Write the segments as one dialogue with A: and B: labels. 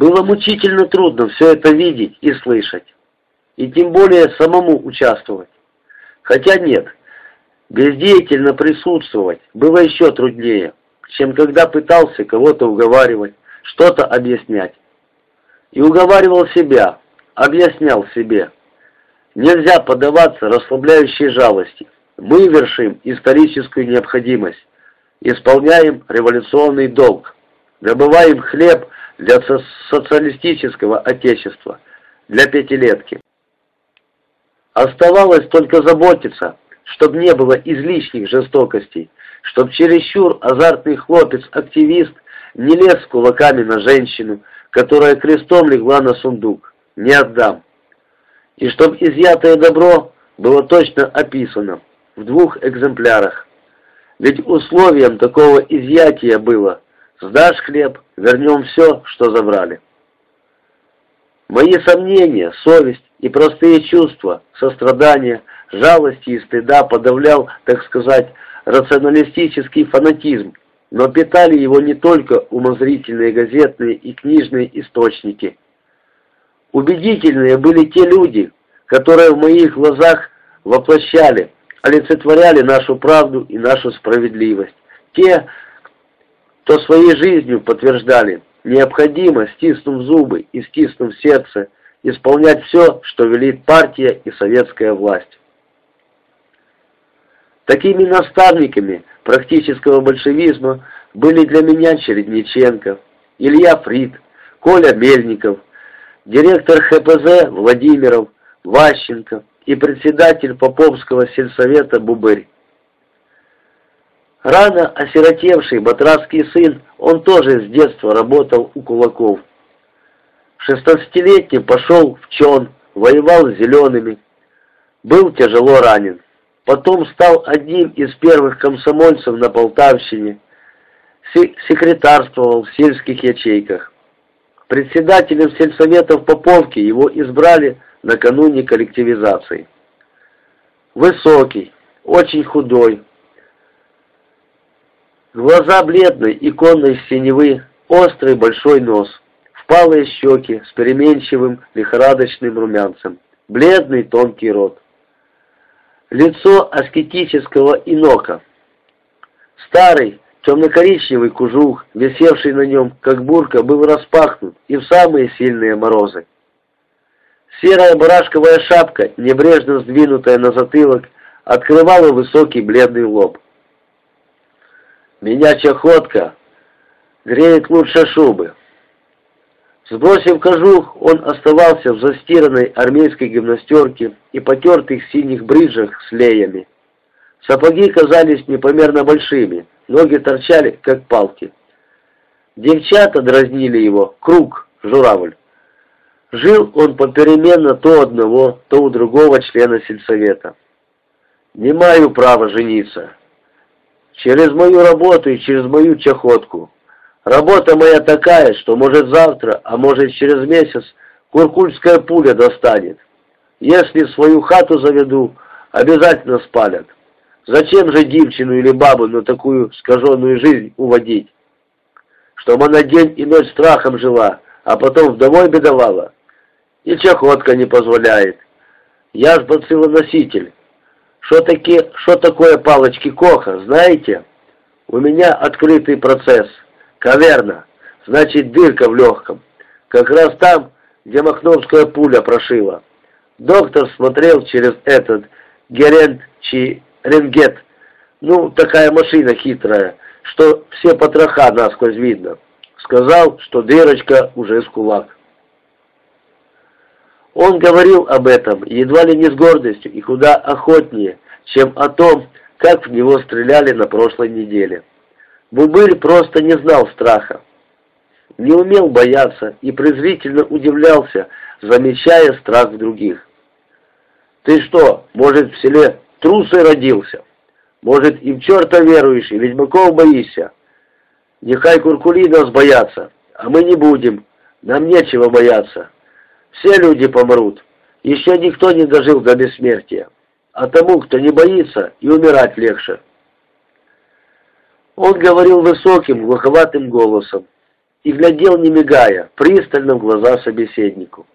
A: Было мучительно трудно все это видеть и слышать, и тем более самому участвовать. Хотя нет, бездеятельно присутствовать было еще труднее, чем когда пытался кого-то уговаривать, что-то объяснять. И уговаривал себя, объяснял себе. Нельзя поддаваться расслабляющей жалости. Мы вершим историческую необходимость, исполняем революционный долг, добываем хлеб для социалистического отечества, для пятилетки. Оставалось только заботиться, чтобы не было излишних жестокостей, чтобы чересчур азартный хлопец-активист не лез кулаками на женщину, которая крестом легла на сундук. Не отдам. И чтобы изъятое добро было точно описано в двух экземплярах. Ведь условием такого изъятия было «Сдашь хлеб, вернем все, что забрали». Мои сомнения, совесть и простые чувства, сострадания, жалости и стыда подавлял, так сказать, рационалистический фанатизм, но питали его не только умозрительные газетные и книжные источники. Убедительные были те люди, которые в моих глазах воплощали, олицетворяли нашу правду и нашу справедливость. Те, кто своей жизнью подтверждали, необходимо, стиснув зубы и стиснув сердце, исполнять все, что велит партия и советская власть. Такими наставниками практического большевизма были для меня Чередниченко, Илья Фрид, Коля Мельников, директор ХПЗ Владимиров, Ващенко и председатель Поповского сельсовета Бубырь. Рано осиротевший батрацкий сын, он тоже с детства работал у кулаков. Шестнадцатилетний пошел в чон, воевал с зелеными, был тяжело ранен. Потом стал одним из первых комсомольцев на Полтавщине, секретарствовал в сельских ячейках. Председателем сельсоветов Поповки его избрали накануне коллективизации. Высокий, очень худой, глаза бледной, иконной синевы, острый большой нос, впалые щеки с переменчивым лихорадочным румянцем, бледный тонкий рот. Лицо аскетического инока. Старый, темно-коричневый кожух, висевший на нем, как бурка, был распахнут и в самые сильные морозы. Серая барашковая шапка, небрежно сдвинутая на затылок, открывала высокий бледный лоб. «Меня чахотка греет лучше шубы». Сбросив кожух, он оставался в застиранной армейской гимнастерке и потертых синих бриджах с леями. Сапоги казались непомерно большими, ноги торчали, как палки. Девчата дразнили его, круг, журавль. Жил он попеременно то одного, то у другого члена сельсовета. «Не маю права жениться. Через мою работу и через мою чахотку. Работа моя такая, что может завтра, а может через месяц, куркульская пуля достанет. Если свою хату заведу, обязательно спалят. Зачем же девчину или бабу на такую скаженную жизнь уводить? Чтобы она день и ночь страхом жила, а потом вдовой бедовала. И чахотка не позволяет. Я ж бациллоноситель. Что таки, что такое палочки Коха, знаете? У меня открытый процесс. Каверна, значит дырка в легком. Как раз там, где махновская пуля прошила. Доктор смотрел через этот герентчий рентгет. Ну, такая машина хитрая, что все потроха насквозь видно. Сказал, что дырочка уже с кулак. Он говорил об этом едва ли не с гордостью и куда охотнее, чем о том, как в него стреляли на прошлой неделе. Бубырь просто не знал страха, не умел бояться и презрительно удивлялся, замечая страх других. «Ты что, может, в селе трусой родился? Может, и в черта веруешь, и ведьмаков боишься? Нехай куркули нас боятся, а мы не будем, нам нечего бояться. Все люди помрут, еще никто не дожил до бессмертия, а тому, кто не боится, и умирать легче». Он говорил высоким, глуховатым голосом. и глядел, не мигая, пристально в глаза собеседнику.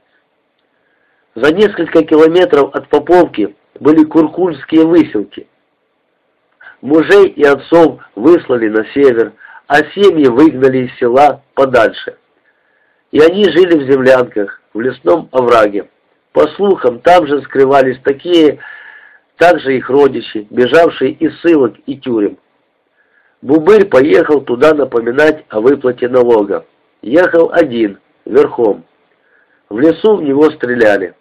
A: За несколько километров от Поповки были куркульские выселки. Мужей и отцов выслали на север, а семьи выгнали из села подальше. И они жили в землянках, в лесном овраге. По слухам, там же скрывались такие, также их родичи, бежавшие из ссылок и тюрем. Бубырь поехал туда напоминать о выплате налога. Ехал один, верхом. В лесу в него стреляли.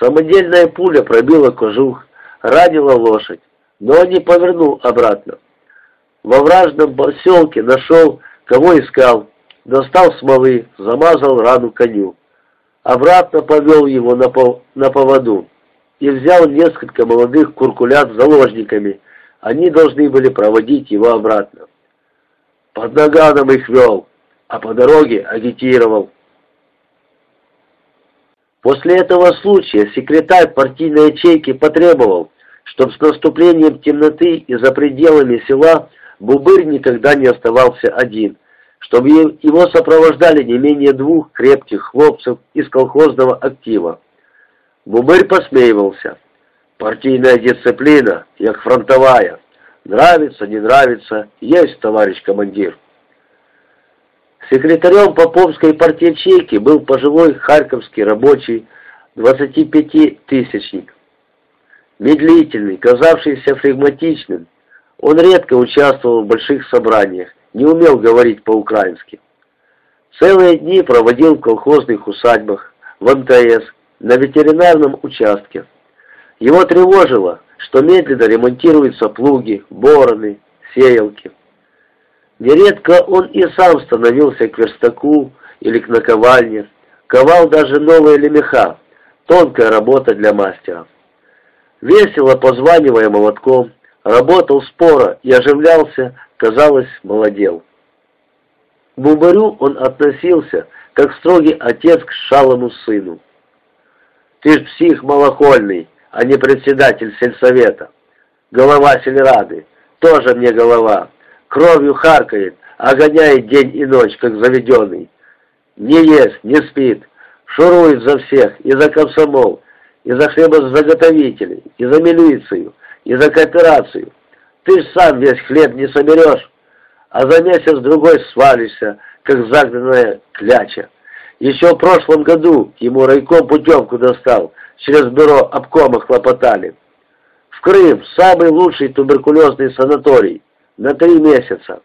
A: Самодельная пуля пробила кожух, ранила лошадь, но он не повернул обратно. Во вражном поселке нашел, кого искал, достал смолы, замазал рану коню. Обратно повел его на, пов на поводу и взял несколько молодых куркулят заложниками. Они должны были проводить его обратно. Под наганом их вел, а по дороге агитировал. После этого случая секретарь партийной ячейки потребовал, чтобы с наступлением темноты и за пределами села Бубырь никогда не оставался один, чтобы его сопровождали не менее двух крепких хлопцев из колхозного актива. Бубырь посмеивался. Партийная дисциплина, як фронтовая. Нравится, не нравится, есть, товарищ командир. Секретарем Поповской партии ячейки был пожилой харьковский рабочий 25-тысячник. Медлительный, казавшийся флегматичным, он редко участвовал в больших собраниях, не умел говорить по-украински. Целые дни проводил в колхозных усадьбах, в МТС, на ветеринарном участке. Его тревожило, что медленно ремонтируются плуги, бороны, сеялки. Нередко он и сам становился к верстаку или к наковальне, ковал даже новые лемеха, тонкая работа для мастера. Весело позванивая молотком, работал споро и оживлялся, казалось, молодел. К Бубарю он относился, как строгий отец к шалому сыну. «Ты ж псих малохольный, а не председатель сельсовета. Голова сельрады, тоже мне голова» кровью харкает, а гоняет день и ночь, как заведенный. Не ест, не спит, шурует за всех, и за комсомол, и за хлебозаготовителей, и за милицию, и за кооперацию. Ты сам весь хлеб не соберешь, а за месяц-другой свалишься, как загнанная кляча. Еще в прошлом году ему райком путевку достал, через бюро обкома хлопотали. В Крым самый лучший туберкулезный санаторий на три месяца.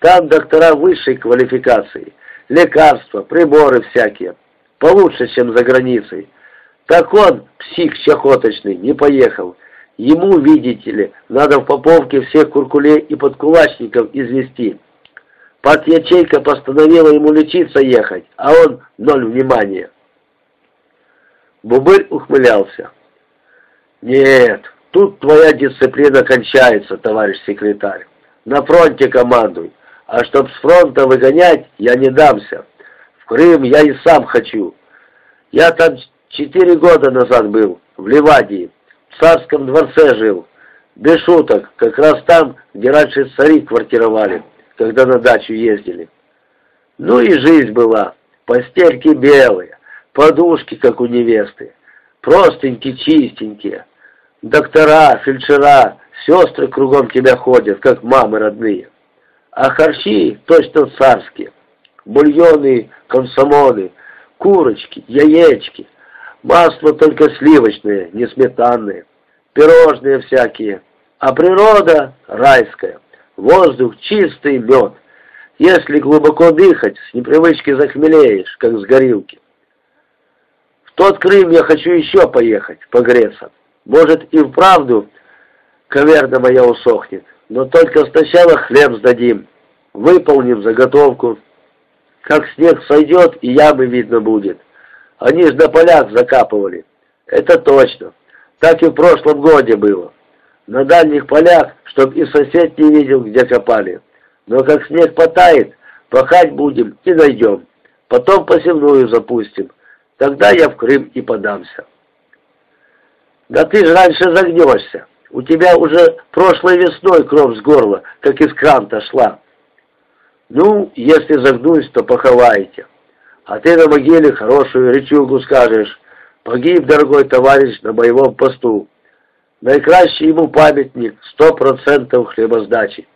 A: Там доктора высшей квалификации, лекарства, приборы всякие, получше, чем за границей. Так он, псих чахоточный, не поехал. Ему, видите ли, надо в Поповке всех куркулей и подкулачников извести. Партячейка постановила ему лечиться ехать, а он ноль внимания. Бубыль ухмылялся. «Нет, тут твоя дисциплина кончается, товарищ секретарь. На фронте командуй. А чтоб с фронта выгонять, я не дамся. В Крым я и сам хочу. Я там четыре года назад был, в Ливадии, в царском дворце жил. Без шуток, как раз там, где раньше цари квартировали, когда на дачу ездили. Ну и жизнь была. Постельки белые, подушки, как у невесты, простенькие, чистенькие. Доктора, фельдшера, Сестры кругом тебя ходят, как мамы родные. А харчи точно царские. Бульоны, консомоны, курочки, яички. Масло только сливочное, не сметанное. Пирожные всякие. А природа райская. Воздух чистый мед. Если глубоко дыхать, с непривычки захмелеешь, как с горилки. В тот Крым я хочу еще поехать, погреться. Может и вправду каверна моя усохнет. Но только сначала хлеб сдадим, выполним заготовку. Как снег сойдет, и ямы видно будет. Они ж на полях закапывали. Это точно. Так и в прошлом годе было. На дальних полях, чтоб и сосед не видел, где копали. Но как снег потает, пахать будем и найдем. Потом посевную запустим. Тогда я в Крым и подамся. Да ты ж раньше загнешься. У тебя уже прошлой весной кровь с горла, как из кранта шла. Ну, если загнусь, то поховайте. А ты на могиле хорошую речугу скажешь. Погиб, дорогой товарищ, на боевом посту. Найкращий ему памятник, сто процентов хлебосдачи.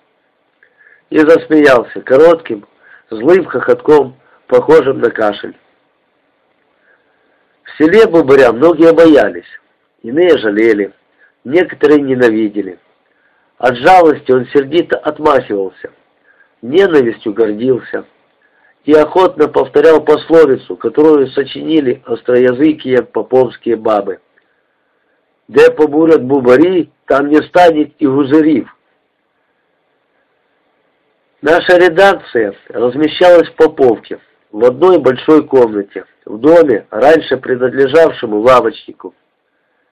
A: И засмеялся коротким, злым хохотком, похожим на кашель. В селе Бубыря многие боялись, иные жалели, некоторые ненавидели. От жалости он сердито отмахивался, ненавистью гордился и охотно повторял пословицу, которую сочинили остроязыкие поповские бабы. «Де побурят бубари, там не станет и гузырив». Наша редакция размещалась в Поповке, в одной большой комнате, в доме, раньше принадлежавшему лавочнику.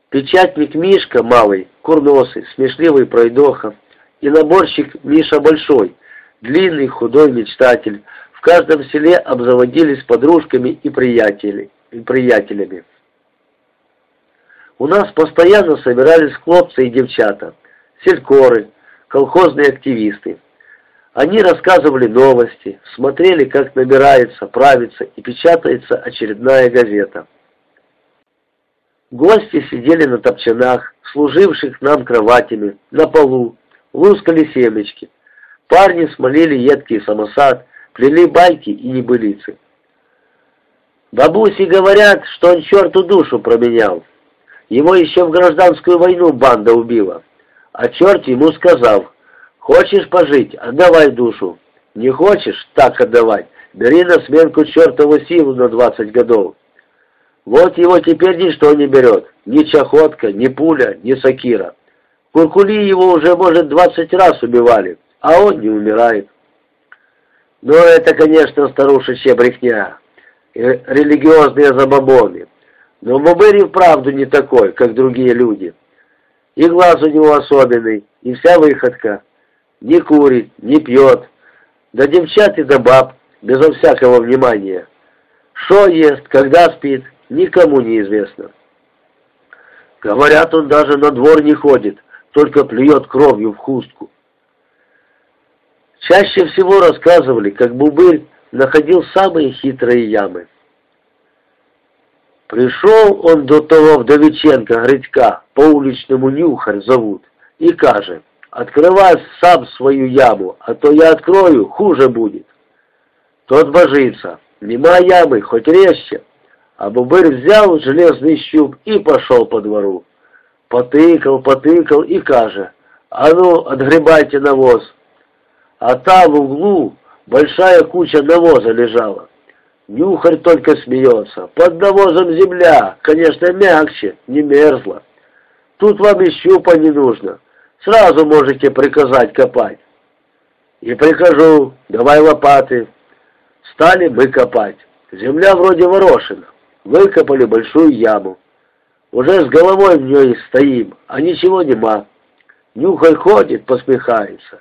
A: Печатник Мишка малый, курносый, смешливый пройдоха, и наборщик Миша большой, длинный, худой мечтатель, в каждом селе обзаводились подружками и, и приятелями. У нас постоянно собирались хлопцы и девчата, селькоры, колхозные активисты. Они рассказывали новости, смотрели, как набирается, правится и печатается очередная газета. Гости сидели на топчанах, служивших нам кроватями, на полу, лускали семечки. Парни смолили едкий самосад, плели байки и небылицы. Бабуси говорят, что он черту душу променял. Его еще в гражданскую войну банда убила. А черт ему сказал, хочешь пожить, отдавай душу. Не хочешь, так отдавать. Бери на сменку чертову силу на двадцать годов. Вот его теперь ничто не берет, ни чахотка, ни пуля, ни сакира. Куркули его уже, может, двадцать раз убивали, а он не умирает. Но это, конечно, старушечья брехня, религиозные забабоны. Но Бобырь вправду не такой, как другие люди. И глаз у него особенный, и вся выходка. Не курит, не пьет. Да девчат и до баб, безо всякого внимания. Шо ест, когда спит, никому не известно. Говорят, он даже на двор не ходит, только плюет кровью в хустку. Чаще всего рассказывали, как Бубырь находил самые хитрые ямы. Пришел он до того Вдовиченка Грицька, по уличному нюхарь зовут, и каже, открывай сам свою яму, а то я открою, хуже будет. Тот божится, нема ямы, хоть резче. А Бубырь взял железный щуп и пошел по двору. Потыкал, потыкал и каже, а ну, отгребайте навоз. А там в углу большая куча навоза лежала. Нюхарь только смеется. Под навозом земля, конечно, мягче, не мерзла. Тут вам и щупа не нужно. Сразу можете приказать копать. И прикажу, давай лопаты. Стали мы копать. Земля вроде ворошена. Выкопали большую яму. Уже с головой в ней стоим, а ничего нема. Нюхай ходит, посмехается.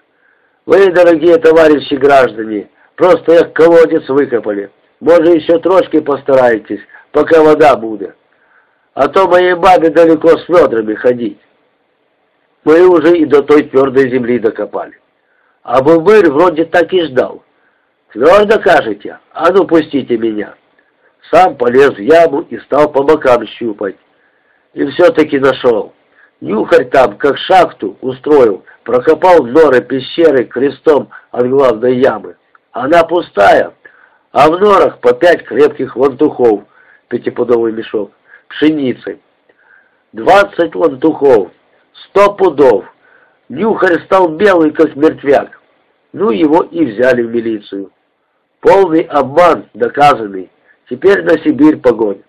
A: Вы, дорогие товарищи граждане, просто их колодец выкопали. Может, еще трошки постарайтесь, пока вода будет. А то моей бабе далеко с ведрами ходить. Мы уже и до той твердой земли докопали. А Бубырь вроде так и ждал. Твердо кажете? А ну пустите меня. Сам полез в яму и стал по бокам щупать. И все-таки нашел. Нюхарь там, как шахту, устроил, прокопал норы пещеры крестом от главной ямы. Она пустая, а в норах по пять крепких лантухов, пятипудовый мешок, пшеницы. Двадцать лантухов, сто пудов. Нюхарь стал белый, как мертвяк. Ну, его и взяли в милицию. Полный обман, доказанный. Теперь на Сибирь погонят.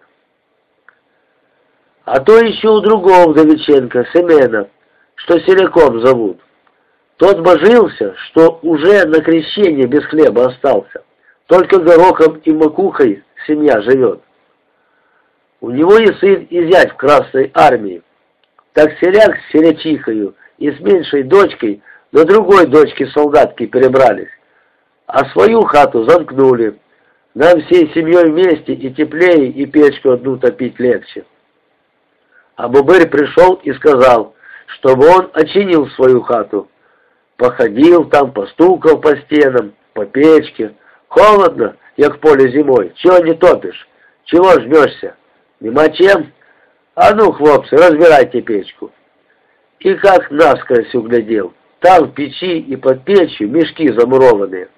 A: А то еще у другого Довиченко, Семена, что Селяком зовут. Тот божился, что уже на крещение без хлеба остался. Только горохом и макухой семья живет. У него и сын, и зять в Красной армии. Так селяк с селячихою и с меньшей дочкой на другой дочке солдатки перебрались, а свою хату замкнули, нам всей семьей вместе и теплее, и печку одну топить легче. А Бубырь пришел и сказал, чтобы он очинил свою хату. Походил там, постукал по стенам, по печке. Холодно, як поле зимой. Чего не топишь? Чего жмешься? Нема чем? А ну, хлопцы, разбирайте печку. И как насквозь углядел. Там в печи и под печью мешки замурованные.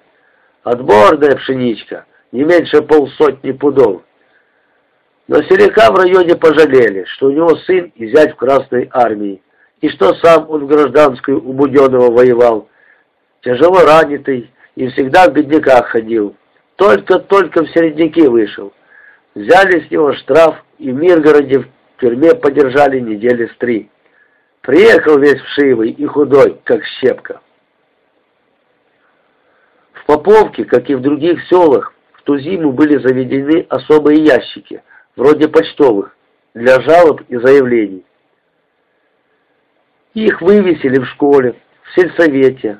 A: Отборная пшеничка, не меньше полсотни пудов. Но Селяка в районе пожалели, что у него сын и зять в Красной армии, и что сам он в гражданскую у Буденного воевал, тяжело ранитый и всегда в бедняках ходил. Только-только в середняки вышел. Взяли с него штраф и в Миргороде в тюрьме подержали недели с три. Приехал весь вшивый и худой, как щепка. В Поповке, как и в других селах, в ту зиму были заведены особые ящики, вроде почтовых, для жалоб и заявлений. Их вывесили в школе, в сельсовете,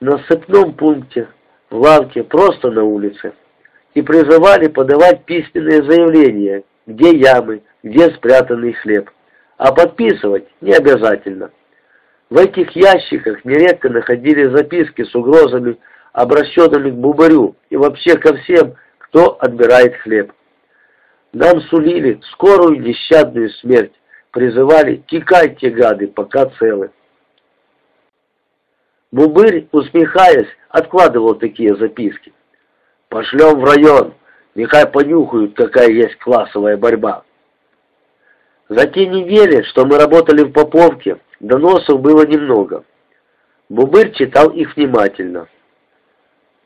A: на сыпном пункте, в лавке, просто на улице, и призывали подавать письменные заявления, где ямы, где спрятанный хлеб, а подписывать не обязательно. В этих ящиках нередко находили записки с угрозами, обращенными к бубарю и вообще ко всем, кто отбирает хлеб. Нам сулили скорую нещадную смерть, призывали «текайте, гады, пока целы». Бубырь, усмехаясь, откладывал такие записки. «Пошлем в район, нехай понюхают, какая есть классовая борьба». За те недели, что мы работали в Поповке, доносов было немного. Бубырь читал их внимательно.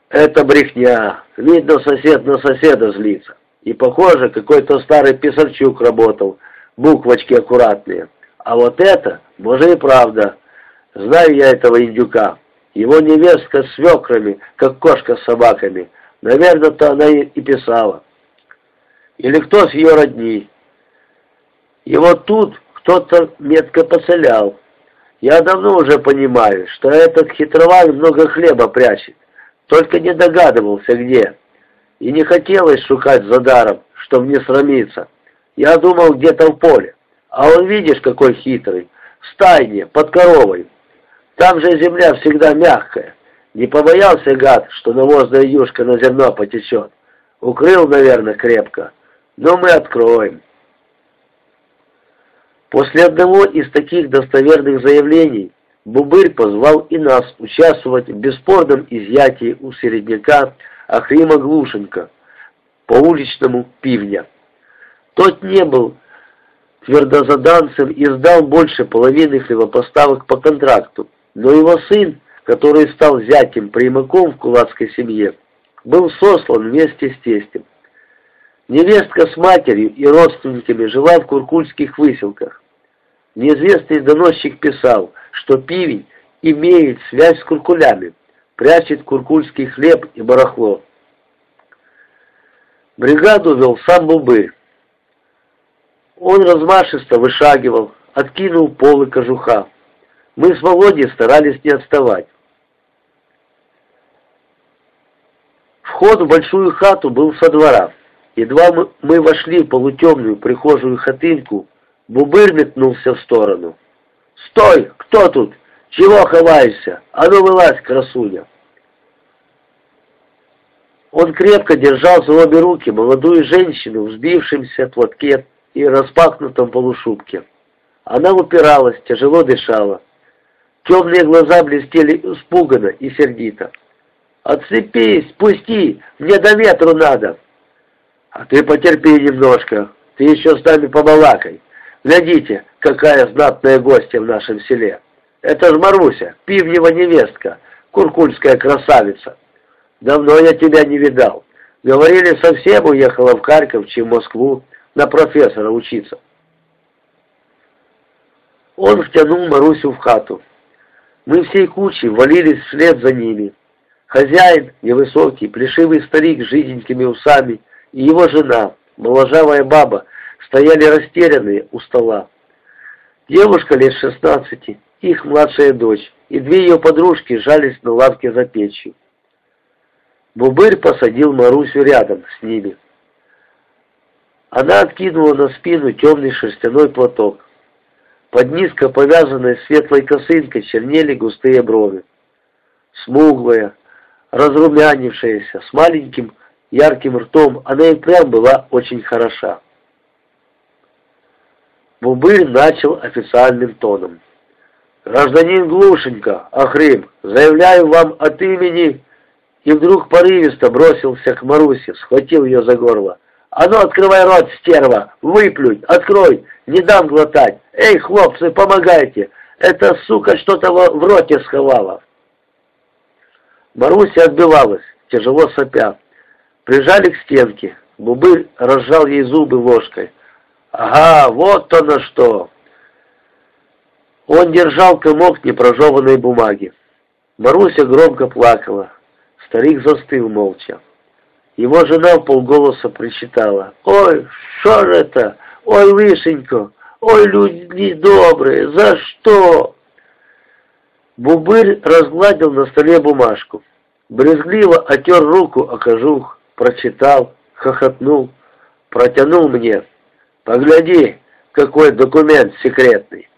A: «Это брехня. Видно, сосед на соседа злится. И, похоже, какой-то старый писарчук работал. Буквочки аккуратные. А вот это, может и правда. Знаю я этого индюка. Его невестка с свекрами, как кошка с собаками. Наверное-то она и писала. Или кто с ее родней. И вот тут кто-то метко поцелял. Я давно уже понимаю, что этот хитрован много хлеба прячет. Только не догадывался, где. И не хотелось шукать за даром, чтоб не срамиться. Я думал, где-то в поле. А он, видишь, какой хитрый. В стайне, под коровой. Там же земля всегда мягкая. Не побоялся гад, что навозная юшка на зерно потечет. Укрыл, наверное, крепко. Но мы откроем. После одного из таких достоверных заявлений Бубырь позвал и нас участвовать в бесспорном изъятии у середняка Ахрима Глушенко по уличному пивня. Тот не был твердозаданцем и сдал больше половины хлебопоставок по контракту, но его сын, который стал зятем примаком в кулацкой семье, был сослан вместе с тестем. Невестка с матерью и родственниками жила в куркульских выселках. Неизвестный доносчик писал, что пивень имеет связь с куркулями, прячет куркульский хлеб и барахло. Бригаду вел сам Бубырь. Он размашисто вышагивал, откинул полы кожуха. Мы с Володей старались не отставать. Вход в большую хату был со двора. Едва мы, вошли в полутемную прихожую хатынку, Бубырь метнулся в сторону. «Стой! Кто тут? Чего ховаешься? А ну вылазь, красуня!» Он крепко держал за обе руки молодую женщину в сбившемся платке и распахнутом полушубке. Она упиралась, тяжело дышала. Темные глаза блестели испуганно и сердито. «Отцепись, пусти, мне до ветру надо!» «А ты потерпи немножко, ты еще с нами побалакай. Глядите, какая знатная гостья в нашем селе. Это ж Маруся, пивнева невестка, куркульская красавица. Давно я тебя не видал. Говорили, совсем уехала в Харьков, чем в Москву, на профессора учиться. Он втянул Марусю в хату. Мы всей кучей валились вслед за ними. Хозяин, невысокий, плешивый старик с жиденькими усами, и его жена, моложавая баба, стояли растерянные у стола. Девушка лет шестнадцати, их младшая дочь, и две ее подружки жались на лавке за печью. Бубырь посадил Марусю рядом с ними. Она откинула на спину темный шерстяной платок. Под низко повязанной светлой косынкой чернели густые брови. Смуглая, разрумянившаяся, с маленьким ярким ртом, она и прям была очень хороша. Бубырь начал официальным тоном. «Гражданин Глушенько, Ахрим, заявляю вам от имени...» И вдруг порывисто бросился к Марусе, схватил ее за горло. «А ну, открывай рот, стерва! Выплюнь! Открой! Не дам глотать! Эй, хлопцы, помогайте! Эта сука что-то в роте сховала!» Маруся отбивалась, тяжело сопя. Прижали к стенке. Бубырь разжал ей зубы ложкой. «Ага, вот оно что!» Он держал комок непрожеванной бумаги. Маруся громко плакала. Старик застыл молча. Его жена в полголоса причитала. «Ой, что это? Ой, Лышенько! Ой, люди добрые! За что?» Бубырь разгладил на столе бумажку. Брезгливо отер руку о кожух, прочитал, хохотнул, протянул мне. «Погляди, какой документ секретный!»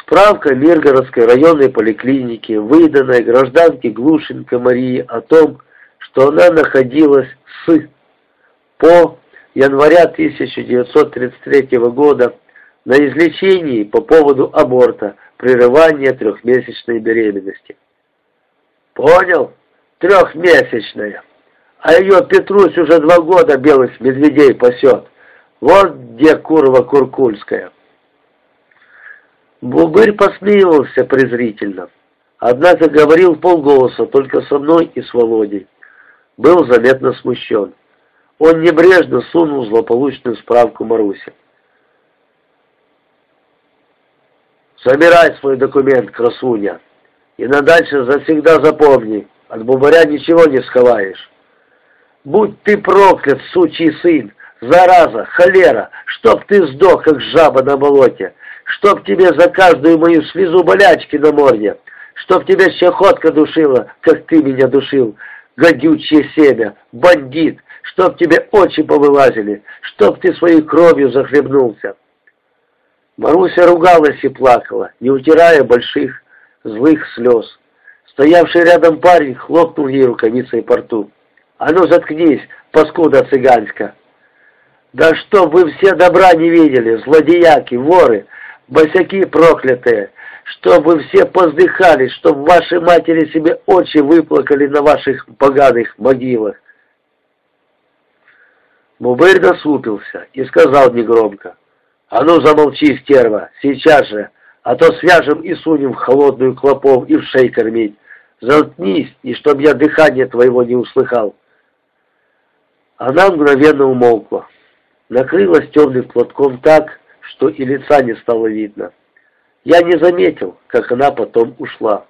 A: Справка Миргородской районной поликлиники, выданная гражданке Глушенко Марии о том, что она находилась с по января 1933 года на излечении по поводу аборта, прерывания трехмесячной беременности. Понял? Трехмесячная. А ее Петрусь уже два года белых медведей пасет. Вот где курва куркульская. Бубырь посмеивался презрительно. Однако говорил полголоса только со мной и с Володей. Был заметно смущен. Он небрежно сунул злополучную справку Марусе. «Собирай свой документ, красуня, и на дальше завсегда запомни, от бубаря ничего не сховаешь. Будь ты проклят, сучий сын, зараза, холера, чтоб ты сдох, как жаба на болоте, чтоб тебе за каждую мою слезу болячки на морде, чтоб тебя чахотка душила, как ты меня душил, гадючее семя, бандит, чтоб тебе очи повылазили, чтоб ты своей кровью захлебнулся. Маруся ругалась и плакала, не утирая больших злых слез. Стоявший рядом парень хлопнул ей рукавицей по рту. «А ну заткнись, паскуда цыганска!» «Да чтоб вы все добра не видели, злодеяки, воры, босяки проклятые, чтоб вы все поздыхали, чтоб ваши матери себе очи выплакали на ваших поганых могилах. Мубырь насупился и сказал негромко, «А ну замолчи, стерва, сейчас же, а то свяжем и сунем в холодную клопов и в шей кормить. Заткнись, и чтоб я дыхание твоего не услыхал». Она мгновенно умолкла, накрылась темным платком так, что и лица не стало видно. Я не заметил, как она потом ушла.